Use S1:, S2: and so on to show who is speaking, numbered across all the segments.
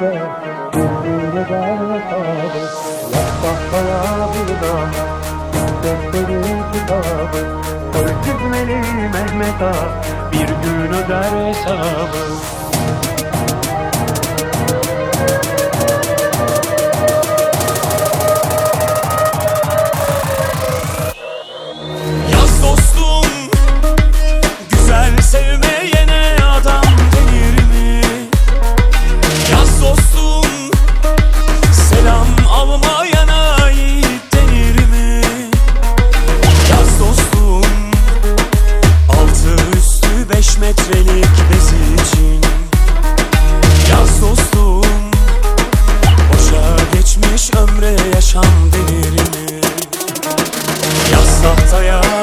S1: kaldı Gönlümde ben kaldı Yapmakaya bir
S2: dağ Defterin kitabı Öldürmeli Mehmet Ağa Bir gün öder hesabı. Yaz tahtaya bir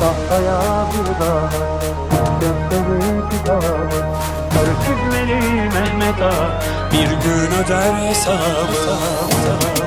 S1: Tahtaya bir daha Defteri kitabı çizmeli Mehmet Ağa
S2: Bir gün öder hesabı